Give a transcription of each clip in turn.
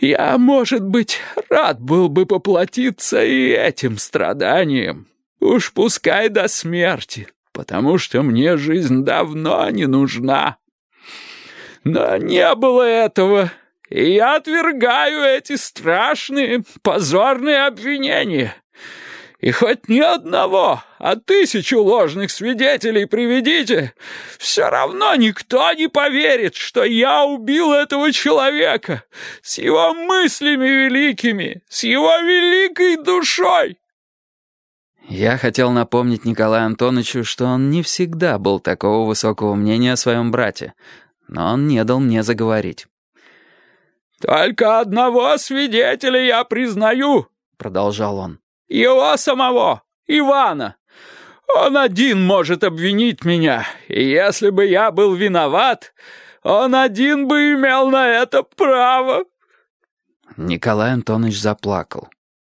Я, может быть, рад был бы поплатиться и этим страданием. Уж пускай до смерти, потому что мне жизнь давно не нужна. Но не было этого, и я отвергаю эти страшные, позорные обвинения. И хоть ни одного, а тысячу ложных свидетелей приведите, все равно никто не поверит, что я убил этого человека с его мыслями великими, с его великой душой. Я хотел напомнить Николаю Антоновичу, что он не всегда был такого высокого мнения о своем брате, но он не дал мне заговорить. «Только одного свидетеля я признаю», — продолжал он. Его самого, Ивана. Он один может обвинить меня, и если бы я был виноват, он один бы имел на это право». Николай Антонович заплакал.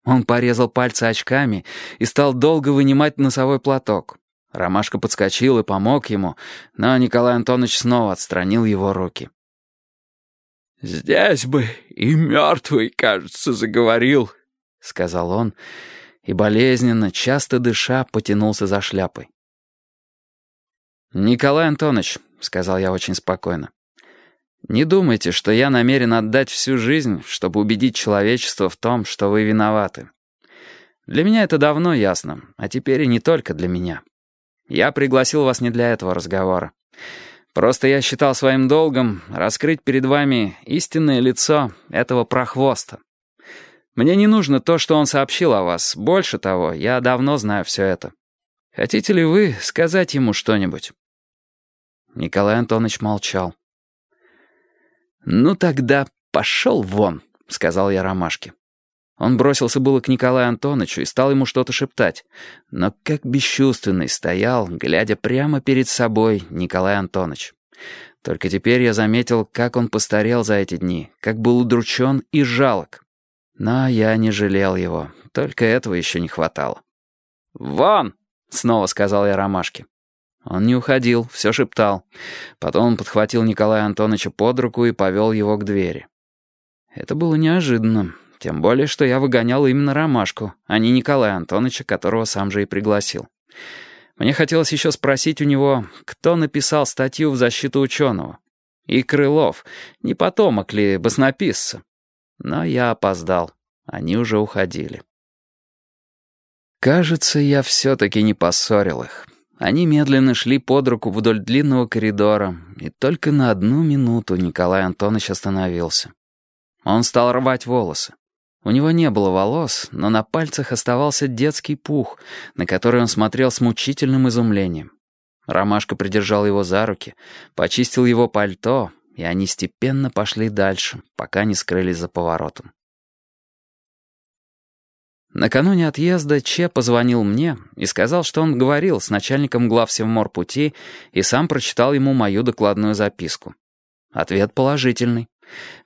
Он порезал пальцы очками и стал долго вынимать носовой платок. Ромашка подскочил и помог ему, но Николай Антонович снова отстранил его руки. «Здесь бы и мертвый, кажется, заговорил», — сказал он, — и болезненно, часто дыша, потянулся за шляпой. «Николай Антонович», — сказал я очень спокойно, — «не думайте, что я намерен отдать всю жизнь, чтобы убедить человечество в том, что вы виноваты. Для меня это давно ясно, а теперь и не только для меня. Я пригласил вас не для этого разговора. Просто я считал своим долгом раскрыть перед вами истинное лицо этого прохвоста, мне не нужно то, что он сообщил о вас. Больше того, я давно знаю все это. Хотите ли вы сказать ему что-нибудь?» Николай Антонович молчал. «Ну тогда пошел вон», — сказал я Ромашке. Он бросился было к Николаю Антоновичу и стал ему что-то шептать, но как бесчувственный стоял, глядя прямо перед собой Николай Антонович. Только теперь я заметил, как он постарел за эти дни, как был удручен и жалок. Но я не жалел его, только этого еще не хватало. «Вон!» — снова сказал я Ромашке. Он не уходил, все шептал. Потом он подхватил Николая Антоновича под руку и повел его к двери. Это было неожиданно, тем более, что я выгонял именно Ромашку, а не Николая Антоновича, которого сам же и пригласил. Мне хотелось еще спросить у него, кто написал статью в защиту ученого. И Крылов, не потомок ли баснописца. Но я опоздал. Они уже уходили. Кажется, я все-таки не поссорил их. Они медленно шли под руку вдоль длинного коридора, и только на одну минуту Николай Антонович остановился. Он стал рвать волосы. У него не было волос, но на пальцах оставался детский пух, на который он смотрел с мучительным изумлением. Ромашка придержал его за руки, почистил его пальто, и они степенно пошли дальше, пока не скрылись за поворотом. Накануне отъезда Че позвонил мне и сказал, что он говорил с начальником главсевморпути и сам прочитал ему мою докладную записку. Ответ положительный.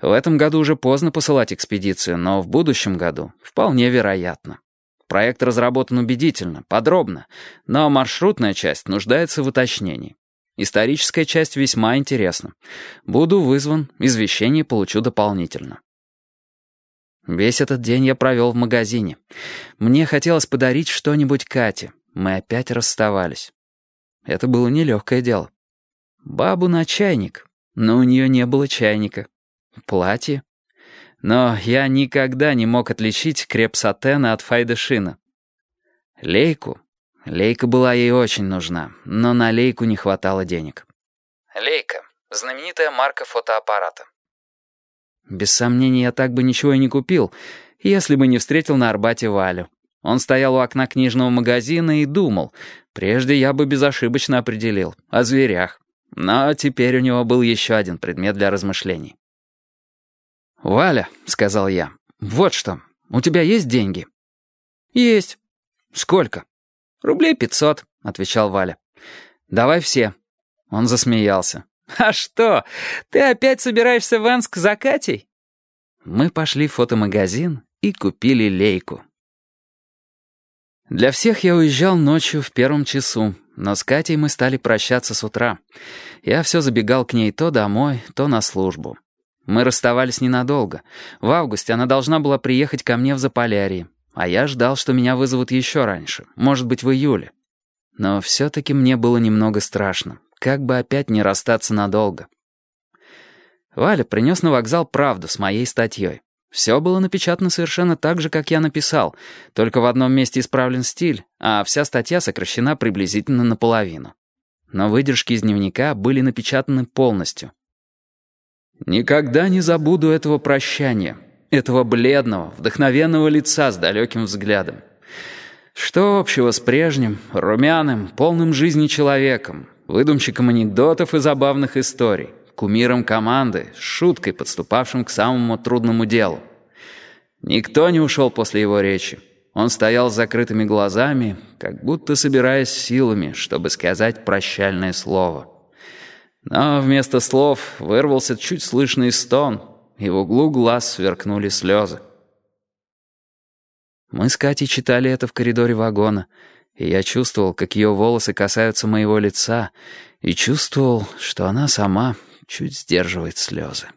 В этом году уже поздно посылать экспедицию, но в будущем году вполне вероятно. Проект разработан убедительно, подробно, но маршрутная часть нуждается в уточнении. Историческая часть весьма интересна. Буду вызван, извещение получу дополнительно. Весь этот день я провел в магазине. Мне хотелось подарить что-нибудь Кате. Мы опять расставались. Это было нелегкое дело. Бабу на чайник, но у нее не было чайника. Платье. Но я никогда не мог отличить креп-сатена от файдешина. Лейку Лейка была ей очень нужна, но на Лейку не хватало денег. Лейка — знаменитая марка фотоаппарата. Без сомнения, я так бы ничего и не купил, если бы не встретил на Арбате Валю. Он стоял у окна книжного магазина и думал. Прежде я бы безошибочно определил. О зверях. Но теперь у него был еще один предмет для размышлений. «Валя», — сказал я, — «вот что, у тебя есть деньги?» «Есть». «Сколько?» «Рублей пятьсот», — отвечал Валя. «Давай все». Он засмеялся. «А что, ты опять собираешься в Энск за Катей?» Мы пошли в фотомагазин и купили лейку. Для всех я уезжал ночью в первом часу, но с Катей мы стали прощаться с утра. Я все забегал к ней то домой, то на службу. Мы расставались ненадолго. В августе она должна была приехать ко мне в Заполярье, а я ждал, что меня вызовут еще раньше, может быть, в июле. Но все-таки мне было немного страшно, как бы опять не расстаться надолго. Валя принес на вокзал правду с моей статьей. Все было напечатано совершенно так же, как я написал, только в одном месте исправлен стиль, а вся статья сокращена приблизительно наполовину. Но выдержки из дневника были напечатаны полностью. Никогда не забуду этого прощания, этого бледного, вдохновенного лица с далеким взглядом. Что общего с прежним, румяным, полным жизни человеком, выдумщиком анекдотов и забавных историй, кумиром команды, шуткой, подступавшим к самому трудному делу. Никто не ушел после его речи. Он стоял с закрытыми глазами, как будто собираясь силами, чтобы сказать прощальное слово. Но вместо слов вырвался чуть слышный стон, и в углу глаз сверкнули слезы. Мы с Катей читали это в коридоре вагона, и я чувствовал, как ее волосы касаются моего лица, и чувствовал, что она сама чуть сдерживает слезы.